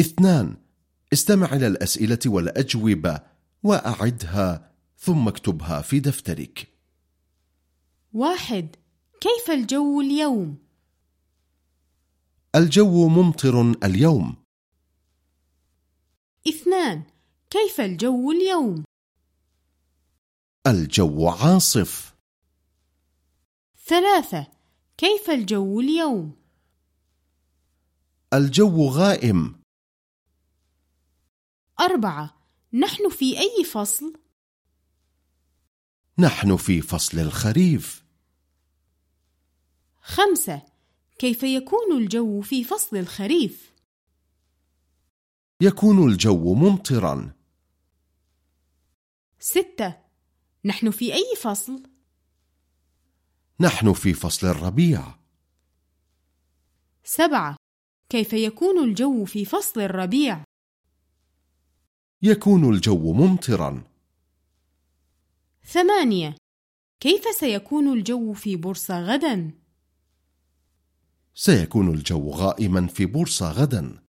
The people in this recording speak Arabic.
اثنان. استمع إلى الأسئلة والأجوبة وأعدها ثم اكتبها في دفترك. واحد. كيف الجو اليوم؟ الجو ممطر اليوم. اثنان. كيف الجو اليوم؟ الجو عاصف. ثلاثة. كيف الجو اليوم؟ الجو غائم. أربعة نحن في أي فصل؟ نحن في فصل الخريف خمسة كيف يكون الجو في فصل الخريف؟ يكون الجو ممطرا ستة نحن في أي فصل؟ نحن في فصل الربيع سبعة كيف يكون الجو في فصل الربيع؟ يكون الجو ممطرا. ثمانية. كيف سيكون الجو في بورصة غدا؟ سيكون الجو غائما في بورصة غدا.